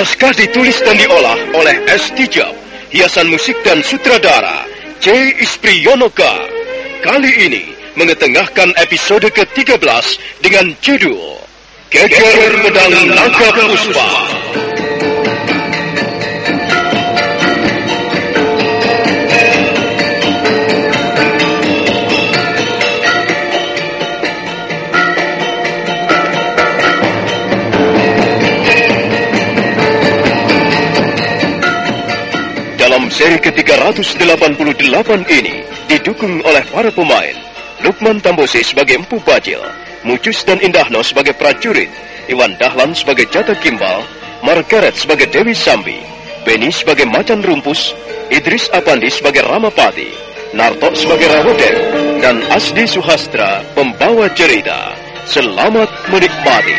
Naskah ditulis dan diolah oleh S. Tijab, hiasan musik dan sutradara C. Ispriyonoka. Kali ini mengetengahkan episode ke-13 dengan judul Geger Pedang Naga Puspa. Ke-388 ini didukung oleh para pemain Lukman Tambosi sebagai Empu Bajil, Mucus dan Indahno sebagai prajurit, Iwan Dahlan sebagai Jata Kimbal, Margaret sebagai Dewi Sambi, Beni sebagai Macan Rumpus, Idris Apandi sebagai Ramapati, Narto sebagai Rawoden, dan Asdi Suhastra pembawa cerita. Selamat menikmati.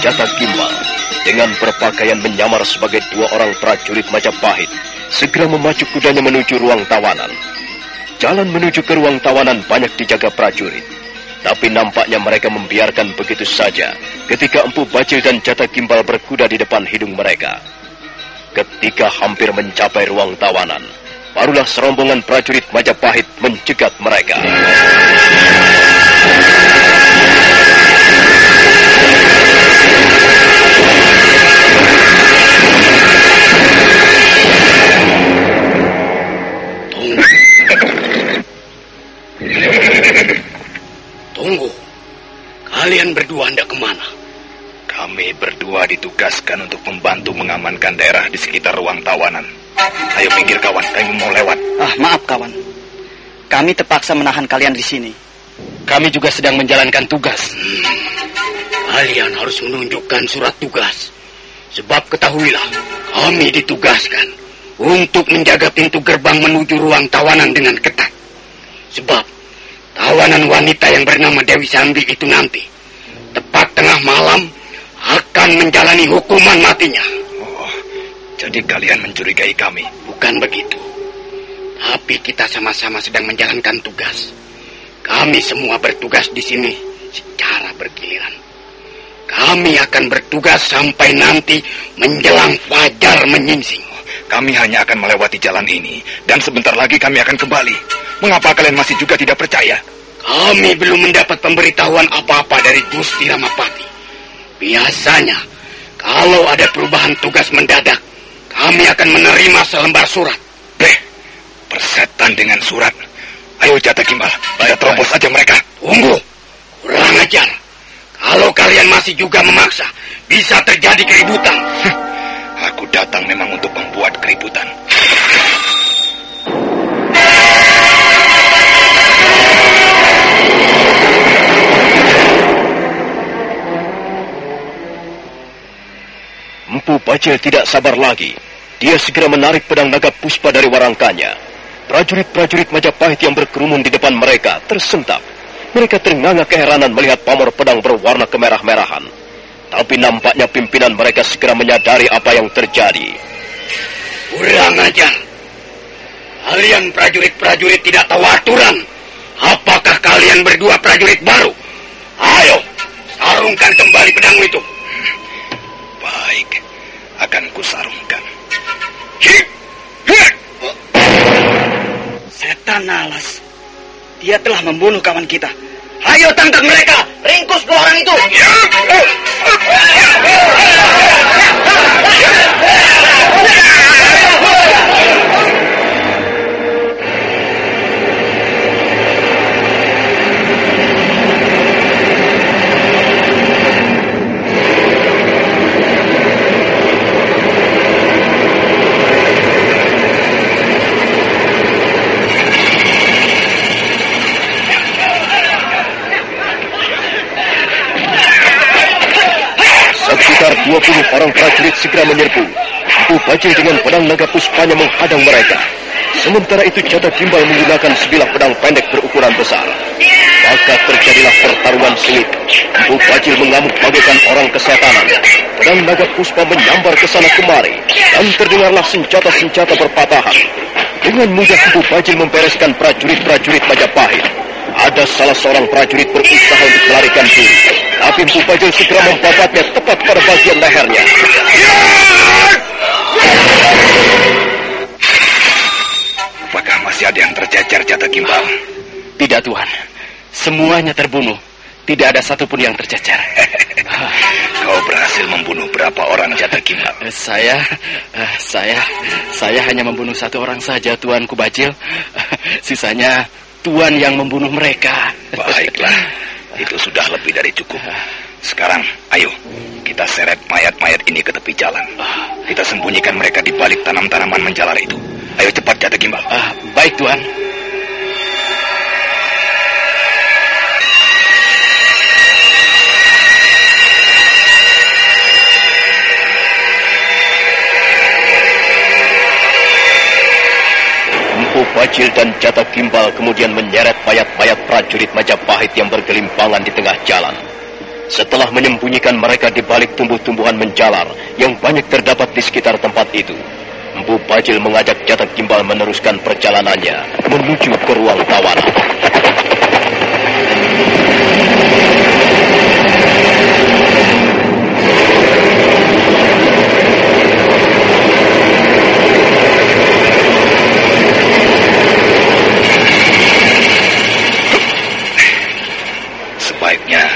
Bajil dan Jata Gimbal dengan berpakaian menyamar sebagai dua orang prajurit Majapahit segera memacu kudanya menuju ruang tawanan. Jalan menuju ke ruang tawanan banyak dijaga prajurit. Tapi nampaknya mereka membiarkan begitu saja ketika Empu Bajil dan Jata Gimbal berkuda di depan hidung mereka. Ketika hampir mencapai ruang tawanan, barulah serombongan prajurit Majapahit mencegat mereka. Ditugaskan untuk membantu mengamankan daerah di sekitar ruang tawanan. Ayo pinggir kawan, kami mau lewat. Ah, maaf kawan. Kami terpaksa menahan kalian di sini. Kami juga sedang menjalankan tugas. Kalian harus menunjukkan surat tugas. Sebab ketahuilah, kami ditugaskan untuk menjaga pintu gerbang menuju ruang tawanan dengan ketat. Sebab tawanan wanita yang bernama Dewi Sambi itu nanti, tepat tengah malam, akan menjalani hukuman matinya. Oh, jadi kalian mencurigai kami? Bukan begitu. Tapi kita sama-sama sedang menjalankan tugas. Kami semua bertugas di sini secara bergiliran. Kami akan bertugas sampai nanti menjelang fajar menyingsing. Kami hanya akan melewati jalan ini dan sebentar lagi kami akan kembali. Mengapa kalian masih juga tidak percaya? Kami belum mendapat pemberitahuan apa-apa dari Gusti Ramapati. Biasanya, kalau ada perubahan tugas mendadak, kami akan menerima selembar surat. Beh, persetan dengan surat. Ayo Jatah Kimbal, kita terobos saja mereka. Tunggu, kurang ajar. Kalau kalian masih juga memaksa, bisa terjadi keributan. Bajil tidak sabar lagi. Dia segera menarik pedang naga puspa dari warangkanya. Prajurit-prajurit Majapahit yang berkerumun di depan mereka tersentak. Mereka ternganga keheranan melihat pamor pedang berwarna kemerah-merahan. Tapi nampaknya pimpinan mereka segera menyadari apa yang terjadi. Kurang ajar. Kalian prajurit-prajurit tidak tahu aturan. Apakah kalian berdua prajurit baru? Ayo, sarungkan kembali pedangmu itu. Baik, akan kusarungkan. Setan alas. Dia telah membunuh kawan kita. Ayo tangkap mereka. Ringkus dua orang itu. Sekitar 20 orang prajurit segera menyerbu. Empu Bajil dengan pedang naga puspanya menghadang mereka. Sementara itu Jatah Gimbal menggunakan sebilah pedang pendek berukuran besar. Maka terjadilah pertarungan sengit. Empu Bajil mengamuk bagaikan orang kesetanan. Pedang naga puspa menyambar ke sana kemari. Dan terdengarlah senjata-senjata berpatahan. Dengan mudah Empu Bajil membereskan prajurit-prajurit Majapahit. Ada salah seorang prajurit berusaha untuk melarikan diri. Tapi Empu Bajil segera membabatnya tepat pada bagian lehernya. Apakah masih ada yang tercecer Jatah Kimbal? Tidak, Tuhan. Semuanya terbunuh. Tidak ada satupun yang tercecer. Kau berhasil membunuh berapa orang Jatah Kimbal? Saya, eh, saya, saya hanya membunuh satu orang saja, Tuan Kubajil. Sisanya Tuan yang membunuh mereka. Baiklah, itu sudah lebih dari cukup. Sekarang, ayo, kita seret mayat-mayat ini ke tepi jalan. Kita sembunyikan mereka di balik tanam-tanaman menjalar itu. Ayo cepat Jatah Kimbal. Ah, baik, Tuan. Bajil dan Jatah Gimbal kemudian menyeret mayat-mayat prajurit Majapahit yang bergelimpangan di tengah jalan. Setelah menyembunyikan mereka di balik tumbuh-tumbuhan menjalar yang banyak terdapat di sekitar tempat itu, Empu Bajil mengajak Jatah Gimbal meneruskan perjalanannya menuju ke ruang tawanan. Sebaiknya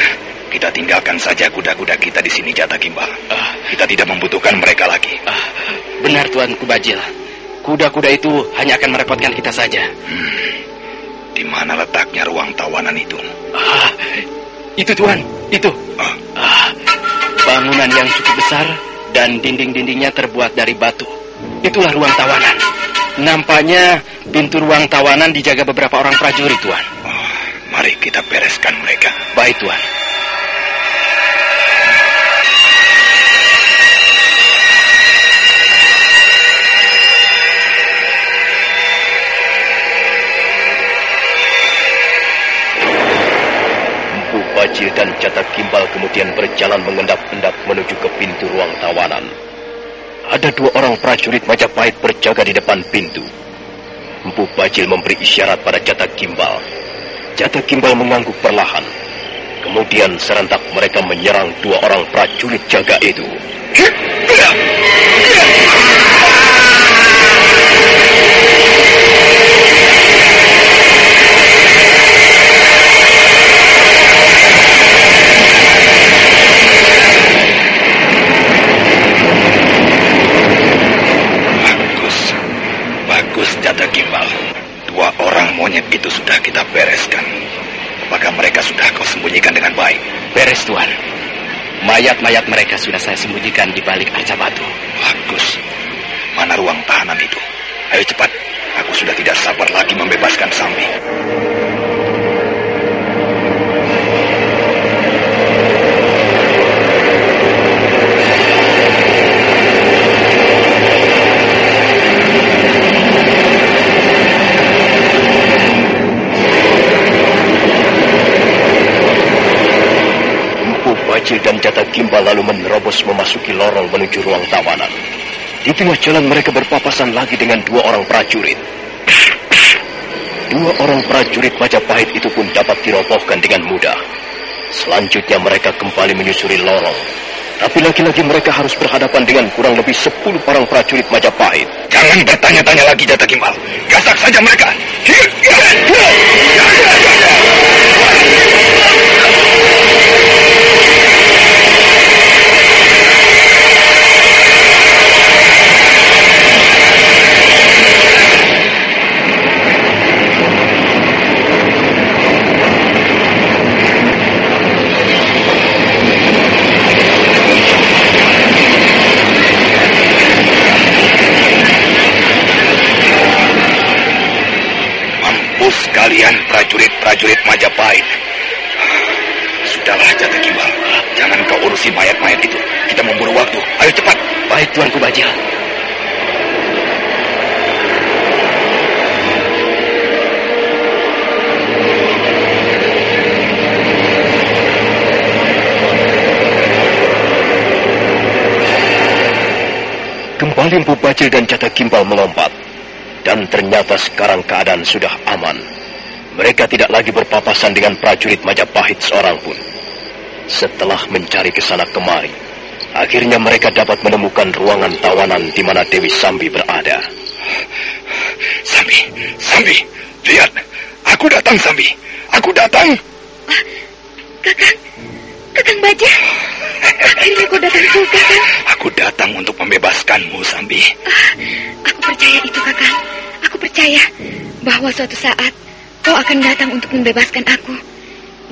tinggalkan saja kuda-kuda kita di sini Jatah Kimbal. Kita tidak membutuhkan mereka lagi. Ah, benar, Tuan Kubajil. Kuda-kuda itu hanya akan merepotkan kita saja. Di mana letaknya ruang tawanan itu? Ah, itu Tuan, itu. Ah, Ah, bangunan yang cukup besar dan dinding-dindingnya terbuat dari batu. Itulah ruang tawanan. Nampaknya pintu ruang tawanan dijaga beberapa orang prajurit, Tuan. oh, mari kita bereskan mereka. Baik, Tuan. Bajil dan Jatah Gimbal kemudian berjalan mengendap-endap menuju ke pintu ruang tawanan. Ada dua orang prajurit Majapahit berjaga di depan pintu. Empu Bajil memberi isyarat pada Jata Gimbal. Jata Gimbal mengangguk perlahan. Kemudian serentak mereka menyerang dua orang prajurit jaga itu. Dengan baik? Beres, Tuan. Mayat-mayat mereka sudah saya sembunyikan di balik arca batu. Bagus. Mana ruang tahanan itu? Ayo cepat. Aku sudah tidak sabar lagi membebaskan Sambi. Empu Bajil Gimbal lalu menerobos memasuki lorong menuju ruang tawanan. Di tengah jalan mereka berpapasan lagi dengan dua orang prajurit. Dua orang prajurit Majapahit itu pun dapat dirobohkan dengan mudah. Selanjutnya mereka kembali menyusuri lorong. Tapi lagi-lagi mereka harus berhadapan dengan kurang lebih sepuluh orang prajurit Majapahit. Jangan bertanya-tanya lagi, Jata Gimbal. Gasak saja mereka. Hiu, hiu, hiu. Empu Bajil dan Jata Gimbal melompat. Dan ternyata sekarang keadaan sudah aman. Mereka tidak lagi berpapasan dengan prajurit Majapahit seorang pun. Setelah mencari ke sana kemari, akhirnya mereka dapat menemukan ruangan tawanan di mana Dewi Sambi berada. Sambi, Sambi, lihat. Aku datang, Sambi. Aku datang. Kakang, Kakang Baja. Akhirnya kau datang juga, Kang. Aku datang untuk membebaskanmu, Sambi. Aku percaya itu, Kakang. Aku percaya bahwa suatu saat kau akan datang untuk membebaskan aku.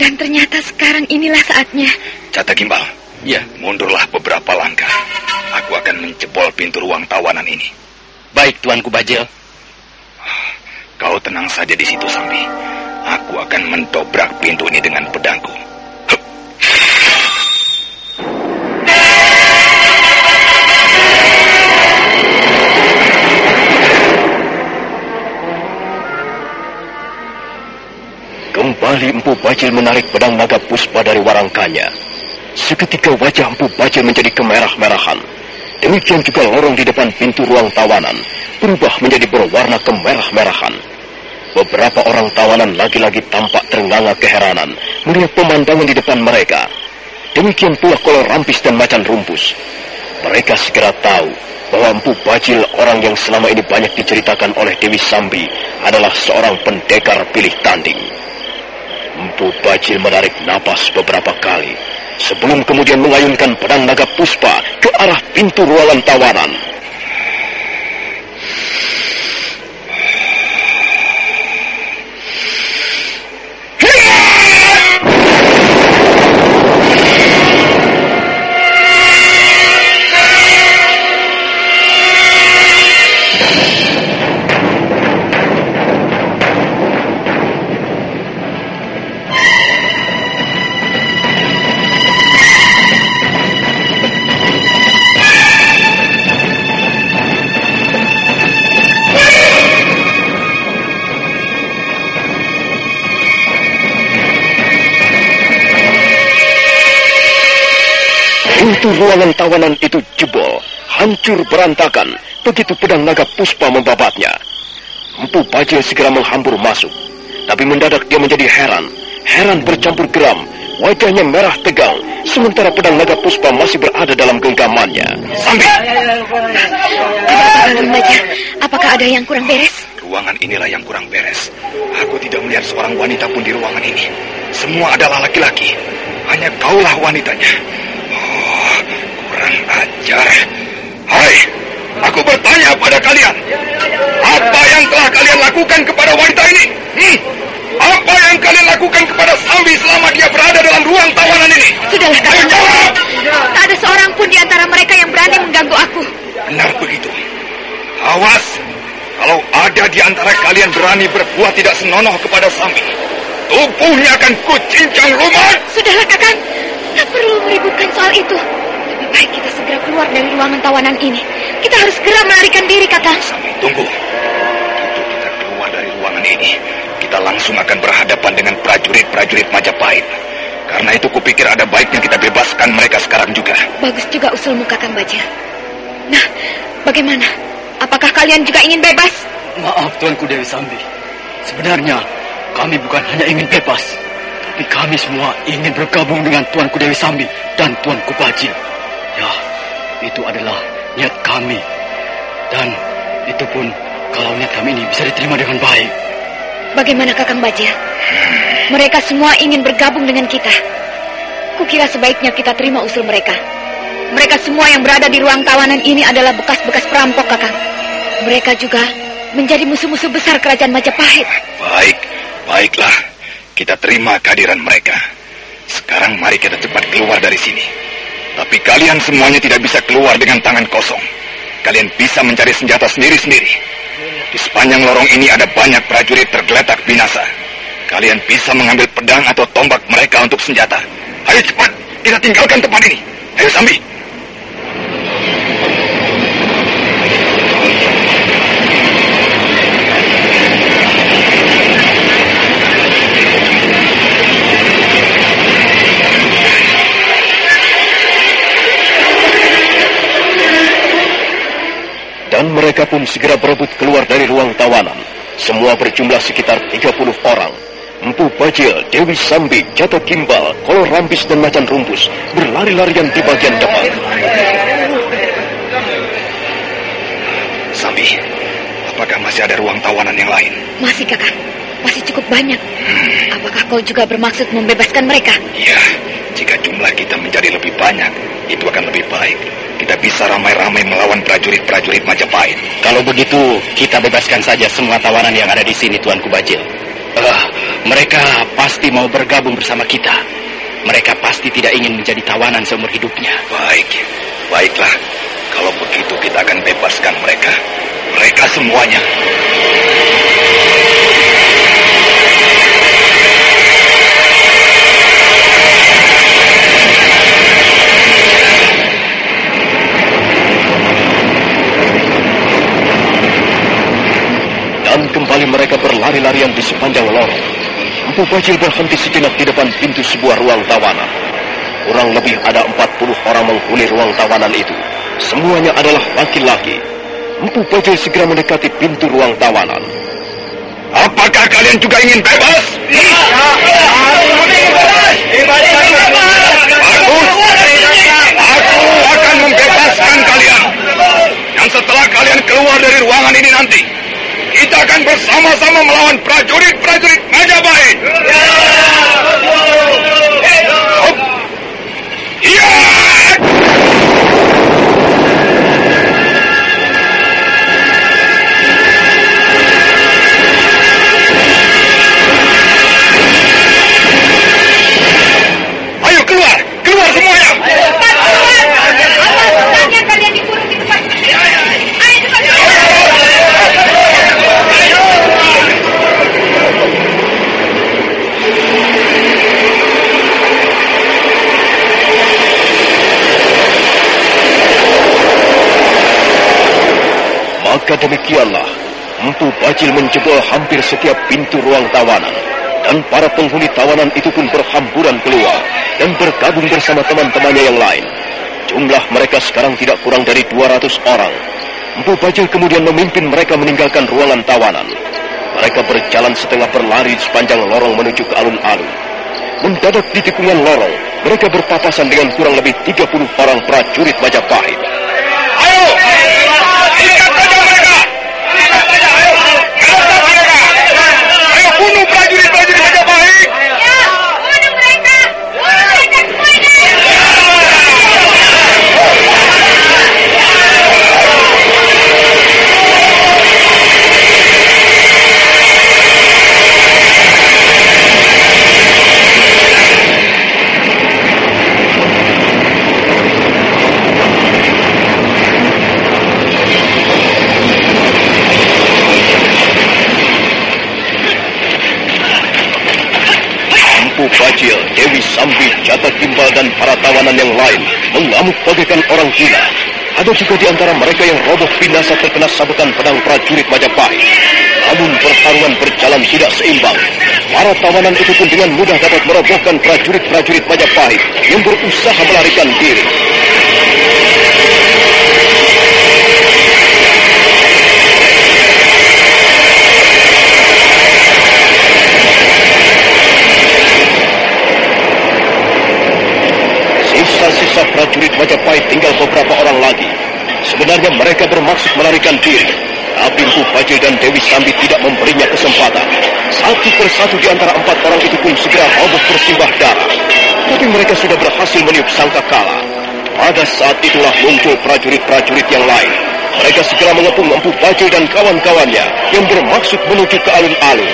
Dan ternyata sekarang inilah saatnya. Jata Gimbal, Ya, mundurlah beberapa langkah. Aku akan menjebol pintu ruang tawanan ini. baik Tuanku Bajil. Kau tenang saja di situ, Sambi. Aku akan mendobrak pintu ini dengan pedangku. Kembali Empu Bajil menarik pedang naga puspa dari warangkanya. Seketika wajah Empu Bajil menjadi kemerah-merahan. Demikian juga lorong di depan pintu ruang tawanan berubah menjadi berwarna kemerah-merahan. Beberapa orang tawanan lagi-lagi tampak terenganga keheranan melihat pemandangan di depan mereka. Demikian pula kolor rampis dan macan rumpus. Mereka segera tahu bahwa Empu Bajil orang yang selama ini banyak diceritakan oleh Dewi Sambi adalah seorang pendekar pilih tanding. Empu Bajil menarik napas beberapa kali sebelum kemudian mengayunkan pedang naga puspa ke arah pintu ruangan tawanan. Pintu ruangan tawanan itu jebol, hancur berantakan, begitu pedang naga puspa membabatnya. Empu Bajil segera menghambur masuk. Tapi mendadak dia menjadi heran. Heran bercampur geram. Wajahnya merah tegang. Sementara pedang naga puspa masih berada dalam genggamannya. Sambil. Baja? Apakah ada yang kurang beres? Ruangan inilah yang kurang beres. Aku tidak melihat seorang wanita pun di ruangan ini. Semua adalah laki-laki. Hanya kaulah wanitanya. Kurang ajar. Hai, aku bertanya pada kalian. Apa yang telah kalian lakukan kepada wanita ini? Hmm? Apa yang kalian lakukan kepada Sambi selama dia berada dalam ruang tawanan ini? Sudahlah, Ayo jawab! Tak ada seorang pun di antara mereka yang berani mengganggu aku. Benar begitu. Awas, kalau ada di antara kalian berani berbuat tidak senonoh kepada Sambi, tubuhnya akan kucincang lumat. Sudahlah, Kakang. Tak perlu meributkan soal itu. Baik kita segera keluar dari ruangan tawanan ini. Kita harus segera melarikan diri, Kakang. Sambi, tunggu. Begitu kita keluar dari ruangan ini, kita langsung akan berhadapan dengan prajurit-prajurit Majapahit. Karena itu kupikir ada baiknya kita bebaskan mereka sekarang juga. Bagus juga usulmu, Kakang Baja. Nah, bagaimana? Apakah kalian juga ingin bebas? Maaf Tuanku Dewi Sambi. Sebenarnya kami bukan hanya ingin bebas, tapi kami semua ingin bergabung dengan Tuanku Dewi Sambi dan Tuanku Bajil. Ya, itu adalah niat kami. Dan itu pun kalau niat kami ini bisa diterima dengan baik. Bagaimana Kakang Baja? Mereka semua ingin bergabung dengan kita. Kukira sebaiknya kita terima usul mereka. Mereka semua yang berada di ruang tawanan ini adalah bekas-bekas perampok, Kakang. Mereka juga menjadi musuh-musuh besar kerajaan Majapahit. Baik, baiklah. Kita terima kehadiran mereka. Sekarang mari kita cepat keluar dari sini. Tapi kalian semuanya tidak bisa keluar dengan tangan kosong. Kalian bisa mencari senjata sendiri-sendiri. Di sepanjang lorong ini ada banyak prajurit tergeletak binasa. Kalian bisa mengambil pedang atau tombak mereka untuk senjata. Ayo cepat, kita tinggalkan tempat ini. Ayo Sambi. Dan mereka pun segera berebut keluar dari ruang tawanan. Semua berjumlah sekitar 30 orang. Empu Bajil, Dewi Sambi, Jatuh Kimbal, Kolor Rambis dan Macan Rumpus berlari-larian di bagian depan. Sambi, apakah masih ada ruang tawanan yang lain? Masih, Kakang. Masih cukup banyak. Apakah kau juga bermaksud membebaskan mereka? Ya, jika jumlah kita menjadi lebih banyak, itu akan lebih baik. Kita bisa ramai-ramai melawan prajurit-prajurit Majapahit. Kalau begitu, kita bebaskan saja semua tawanan yang ada di sini, Tuanku Bajil. Eh, mereka pasti mau bergabung bersama kita. Mereka pasti tidak ingin menjadi tawanan seumur hidupnya. Baik, baiklah. Kalau begitu kita akan bebaskan mereka. Mereka semuanya. Berlari-larian di sepanjang lorong. Empu Bajil berhenti sejenak di depan pintu sebuah ruang tawanan. Kurang lebih ada 40 orang menghuni ruang tawanan itu. Semuanya adalah laki-laki. Empu Bajil segera mendekati pintu ruang tawanan. Apakah kalian juga ingin bebas? Bagus. Aku akan membebaskan kalian. Dan setelah kalian keluar dari ruangan ini nanti, kita akan bersama-sama melawan prajurit-prajurit hampir setiap pintu ruang tawanan. Dan para penghuni tawanan itu pun berhamburan keluar dan bergabung bersama teman-temannya yang lain. Jumlah mereka sekarang tidak kurang dari 200 orang. Empu Bajil kemudian memimpin mereka meninggalkan ruangan tawanan. Mereka berjalan setengah berlari sepanjang lorong menuju ke alun-alun. Mendadak di tikungan lorong, mereka berpapasan dengan kurang lebih 30 orang prajurit Majapahit. Sambi, Jata Timbal dan para tawanan yang lain mengamuk bagaikan orang gila. Ada juga di antara mereka yang roboh binasa terkena sabetan pedang prajurit Majapahit. Namun pertarungan berjalan tidak seimbang. Para tawanan itu pun dengan mudah dapat merobohkan prajurit-prajurit Majapahit yang berusaha melarikan diri. Sisa-sisa prajurit Majapahit tinggal beberapa orang lagi. Sebenarnya mereka bermaksud melarikan diri. Tapi Empu Bajil dan Dewi Sambi tidak memberinya kesempatan. Satu persatu di antara empat orang itu pun segera roboh bersimbah darah. Tapi mereka sudah berhasil meniup sangka kalah. Pada saat itulah muncul prajurit-prajurit yang lain. Mereka segera mengepung Empu Bajil dan kawan-kawannya yang bermaksud menuju ke alun-alun.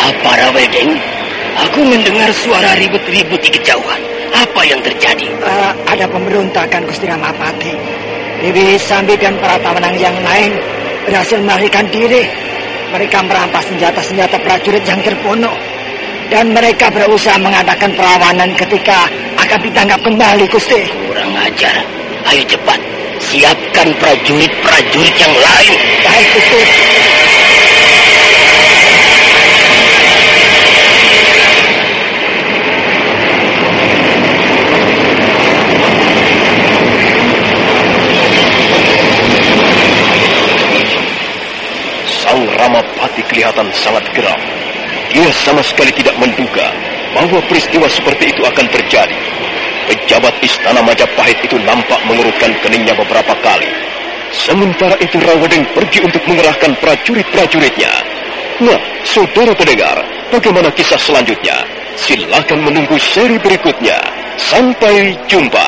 Apa, Rawedeng? Aku mendengar suara ribut-ribut di kejauhan. Apa yang terjadi? Eh, ada pemberontakan Gusti Ramapati. Dewi Sambi dan para tawanan yang lain berhasil melarikan diri. Mereka merampas senjata-senjata prajurit yang terbunuh. Dan mereka berusaha mengadakan perlawanan ketika akan ditangkap kembali, Gusti. Kurang ajar. Ayo cepat. Siapkan prajurit-prajurit yang lain. Baik, Gusti. Ramapati kelihatan sangat geram. Dia sama sekali tidak menduga bahwa peristiwa seperti itu akan terjadi. Pejabat istana Majapahit itu nampak mengurutkan keningnya beberapa kali. Sementara itu Rawadeng pergi untuk mengerahkan prajurit-prajuritnya. Nah, saudara pendengar, bagaimana kisah selanjutnya? Silakan menunggu seri berikutnya. Sampai jumpa.